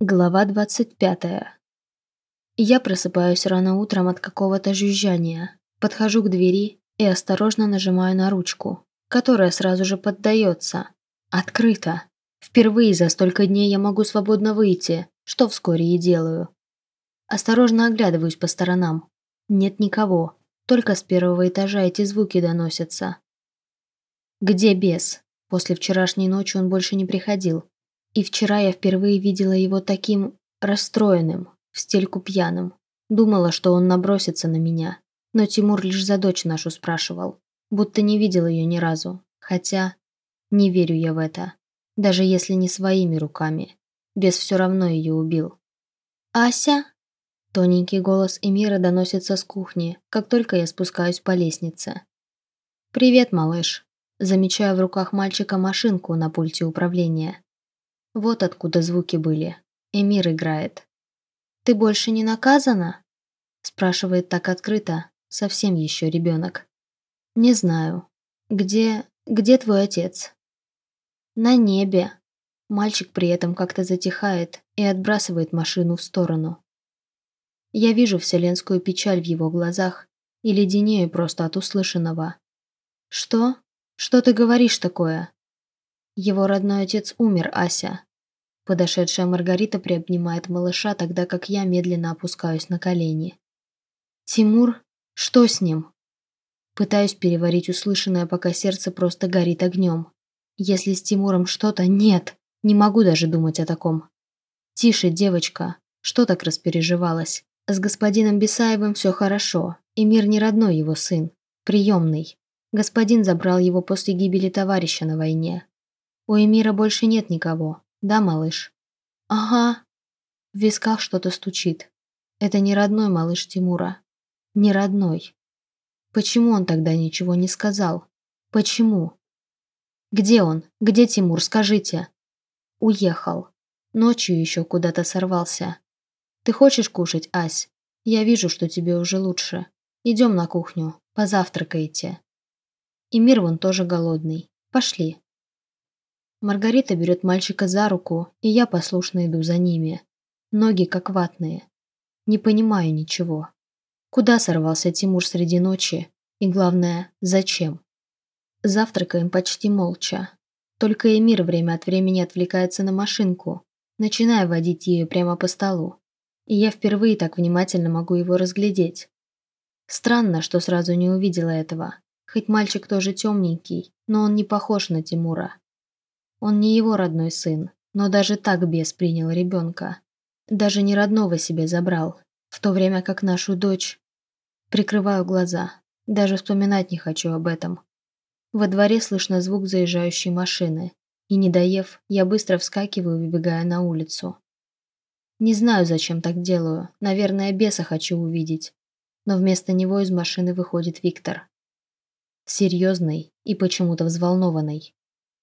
Глава 25. Я просыпаюсь рано утром от какого-то жужжания, подхожу к двери и осторожно нажимаю на ручку, которая сразу же поддается. Открыто. Впервые за столько дней я могу свободно выйти, что вскоре и делаю. Осторожно оглядываюсь по сторонам. Нет никого, только с первого этажа эти звуки доносятся. Где бес? После вчерашней ночи он больше не приходил. И вчера я впервые видела его таким расстроенным, в стельку пьяным. Думала, что он набросится на меня. Но Тимур лишь за дочь нашу спрашивал. Будто не видел ее ни разу. Хотя не верю я в это. Даже если не своими руками. Бес все равно ее убил. «Ася?» Тоненький голос Эмира доносится с кухни, как только я спускаюсь по лестнице. «Привет, малыш». Замечаю в руках мальчика машинку на пульте управления. Вот откуда звуки были. Эмир играет. «Ты больше не наказана?» Спрашивает так открыто, совсем еще ребенок. «Не знаю. Где... где твой отец?» «На небе». Мальчик при этом как-то затихает и отбрасывает машину в сторону. Я вижу вселенскую печаль в его глазах и леденею просто от услышанного. «Что? Что ты говоришь такое?» Его родной отец умер, Ася. Подошедшая Маргарита приобнимает малыша, тогда как я медленно опускаюсь на колени. «Тимур? Что с ним?» Пытаюсь переварить услышанное, пока сердце просто горит огнем. Если с Тимуром что-то, нет, не могу даже думать о таком. «Тише, девочка, что так распереживалась? С господином Бесаевым все хорошо, и мир не родной его сын, приемный. Господин забрал его после гибели товарища на войне. У Эмира больше нет никого, да, малыш?» «Ага». В висках что-то стучит. Это не родной малыш Тимура. Не родной. Почему он тогда ничего не сказал? Почему? Где он? Где Тимур? Скажите. Уехал. Ночью еще куда-то сорвался. Ты хочешь кушать, Ась? Я вижу, что тебе уже лучше. Идем на кухню. Позавтракайте. И мир вон тоже голодный. Пошли. Маргарита берет мальчика за руку, и я послушно иду за ними. Ноги как ватные. Не понимаю ничего. Куда сорвался Тимур среди ночи? И главное, зачем? Завтракаем почти молча. Только Эмир время от времени отвлекается на машинку, начиная водить ее прямо по столу. И я впервые так внимательно могу его разглядеть. Странно, что сразу не увидела этого. Хоть мальчик тоже темненький, но он не похож на Тимура. Он не его родной сын, но даже так бес принял ребенка. Даже не родного себе забрал, в то время как нашу дочь... Прикрываю глаза, даже вспоминать не хочу об этом. Во дворе слышно звук заезжающей машины, и, не доев, я быстро вскакиваю, выбегая на улицу. Не знаю, зачем так делаю, наверное, беса хочу увидеть, но вместо него из машины выходит Виктор. Серьезный и почему-то взволнованный.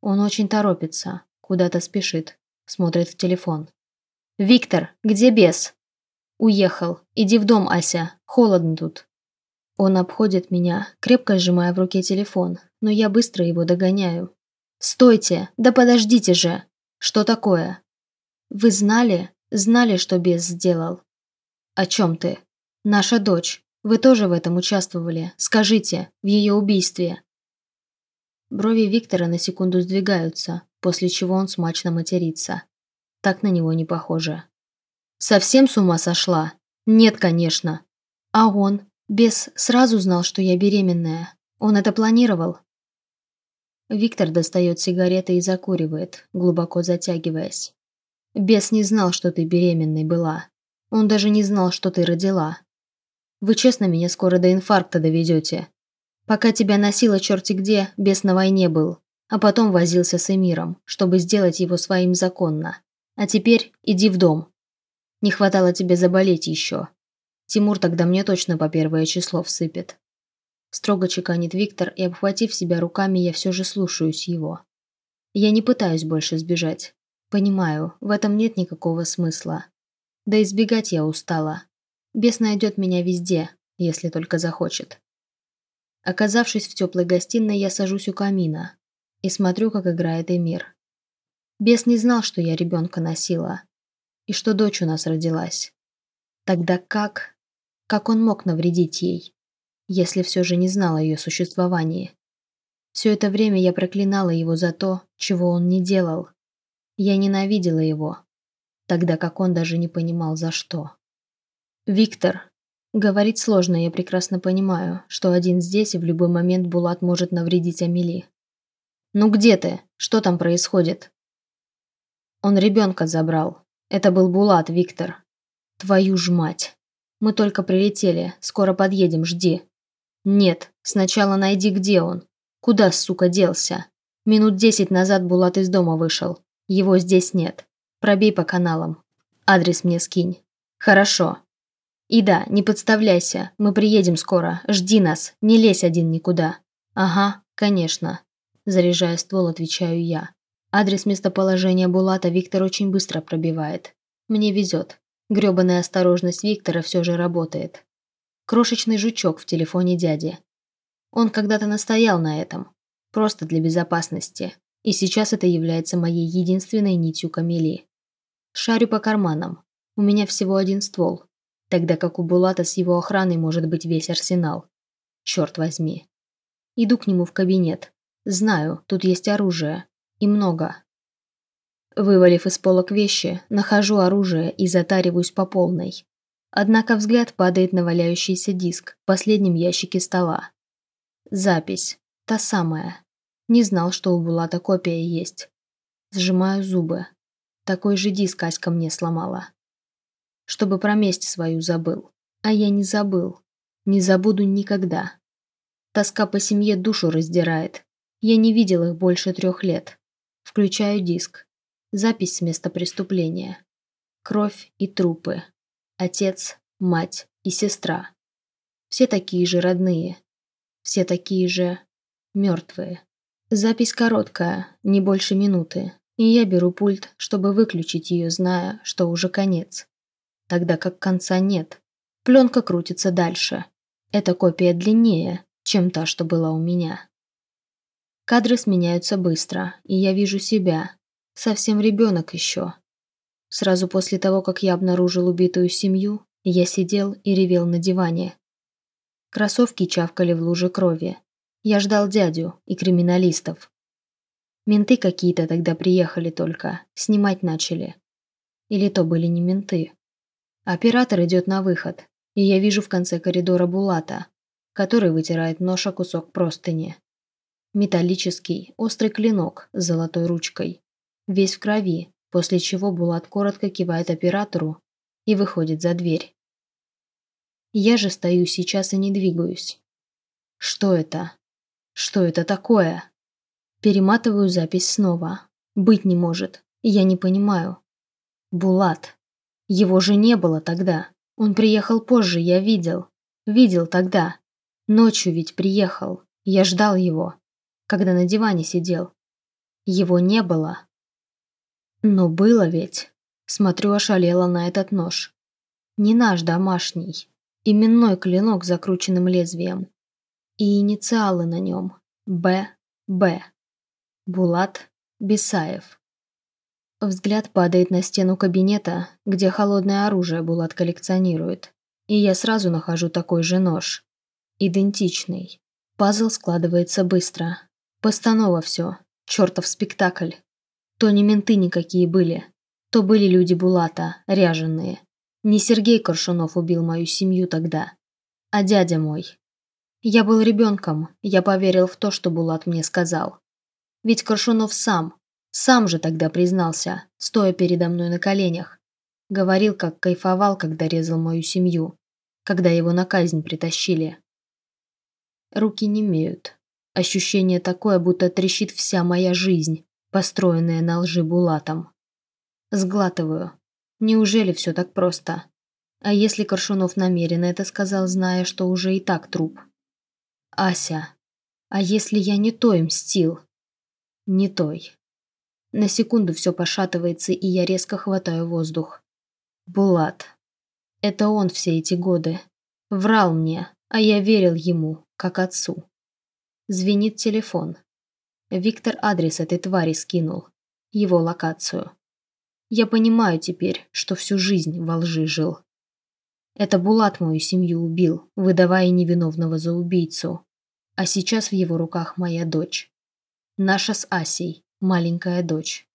Он очень торопится, куда-то спешит, смотрит в телефон. «Виктор, где бес?» «Уехал. Иди в дом, Ася. Холодно тут». Он обходит меня, крепко сжимая в руке телефон, но я быстро его догоняю. «Стойте! Да подождите же! Что такое?» «Вы знали? Знали, что бес сделал?» «О чем ты?» «Наша дочь. Вы тоже в этом участвовали. Скажите, в ее убийстве». Брови Виктора на секунду сдвигаются, после чего он смачно матерится. Так на него не похоже. «Совсем с ума сошла? Нет, конечно. А он? Бес сразу знал, что я беременная. Он это планировал?» Виктор достает сигареты и закуривает, глубоко затягиваясь. «Бес не знал, что ты беременной была. Он даже не знал, что ты родила. Вы честно меня скоро до инфаркта доведете. Пока тебя носило черти где, бес на войне был, а потом возился с Эмиром, чтобы сделать его своим законно. А теперь иди в дом. Не хватало тебе заболеть еще. Тимур тогда мне точно по первое число всыпет. Строго чеканит Виктор, и, обхватив себя руками, я все же слушаюсь его. Я не пытаюсь больше сбежать. Понимаю, в этом нет никакого смысла. Да избегать я устала. Бес найдет меня везде, если только захочет. Оказавшись в теплой гостиной, я сажусь у камина и смотрю, как играет Эмир. Бес не знал, что я ребенка носила. и что дочь у нас родилась. Тогда как... Как он мог навредить ей, если все же не знал о ее существовании? Все это время я проклинала его за то, чего он не делал. Я ненавидела его, тогда как он даже не понимал за что. «Виктор», Говорить сложно, я прекрасно понимаю, что один здесь и в любой момент Булат может навредить Амели. «Ну где ты? Что там происходит?» Он ребенка забрал. Это был Булат, Виктор. Твою ж мать. Мы только прилетели, скоро подъедем, жди. Нет, сначала найди, где он. Куда, сука, делся? Минут десять назад Булат из дома вышел. Его здесь нет. Пробей по каналам. Адрес мне скинь. Хорошо. И да, не подставляйся, мы приедем скоро, жди нас, не лезь один никуда. Ага, конечно. Заряжая ствол, отвечаю я. Адрес местоположения Булата Виктор очень быстро пробивает. Мне везет. Грёбаная осторожность Виктора все же работает. Крошечный жучок в телефоне дяди. Он когда-то настоял на этом. Просто для безопасности. И сейчас это является моей единственной нитью камели. Шарю по карманам. У меня всего один ствол тогда как у Булата с его охраной может быть весь арсенал. Черт возьми. Иду к нему в кабинет. Знаю, тут есть оружие. И много. Вывалив из полок вещи, нахожу оружие и затариваюсь по полной. Однако взгляд падает на валяющийся диск в последнем ящике стола. Запись. Та самая. Не знал, что у Булата копия есть. Сжимаю зубы. Такой же диск Аська мне сломала чтобы про месть свою забыл. А я не забыл. Не забуду никогда. Тоска по семье душу раздирает. Я не видел их больше трех лет. Включаю диск. Запись с места преступления. Кровь и трупы. Отец, мать и сестра. Все такие же родные. Все такие же мертвые. Запись короткая, не больше минуты, и я беру пульт, чтобы выключить ее, зная, что уже конец тогда как конца нет. Пленка крутится дальше. Эта копия длиннее, чем та, что была у меня. Кадры сменяются быстро, и я вижу себя. Совсем ребенок еще. Сразу после того, как я обнаружил убитую семью, я сидел и ревел на диване. Кроссовки чавкали в луже крови. Я ждал дядю и криминалистов. Менты какие-то тогда приехали только, снимать начали. Или то были не менты. Оператор идет на выход, и я вижу в конце коридора Булата, который вытирает нож о кусок простыни. Металлический, острый клинок с золотой ручкой. Весь в крови, после чего Булат коротко кивает оператору и выходит за дверь. Я же стою сейчас и не двигаюсь. Что это? Что это такое? Перематываю запись снова. Быть не может. Я не понимаю. Булат. Его же не было тогда. Он приехал позже, я видел. Видел тогда. Ночью ведь приехал. Я ждал его, когда на диване сидел. Его не было. Но было ведь. Смотрю ошалела на этот нож. Не наш домашний. Именной клинок с закрученным лезвием. И инициалы на нем. Б. Б. Булат Бесаев. Взгляд падает на стену кабинета, где холодное оружие Булат коллекционирует. И я сразу нахожу такой же нож. Идентичный. Пазл складывается быстро. Постанова все. Чертов спектакль. То не менты никакие были. То были люди Булата, ряженые. Не Сергей Коршунов убил мою семью тогда, а дядя мой. Я был ребенком, я поверил в то, что Булат мне сказал. Ведь Коршунов сам, сам же тогда признался, стоя передо мной на коленях. Говорил, как кайфовал, когда резал мою семью, когда его на казнь притащили. Руки не имеют. Ощущение такое, будто трещит вся моя жизнь, построенная на лжи Булатом. Сглатываю. Неужели все так просто? А если Коршунов намеренно это сказал, зная, что уже и так труп? Ася. А если я не той мстил? Не той. На секунду все пошатывается, и я резко хватаю воздух. Булат. Это он все эти годы. Врал мне, а я верил ему, как отцу. Звенит телефон. Виктор адрес этой твари скинул. Его локацию. Я понимаю теперь, что всю жизнь во лжи жил. Это Булат мою семью убил, выдавая невиновного за убийцу. А сейчас в его руках моя дочь. Наша с Асей, маленькая дочь.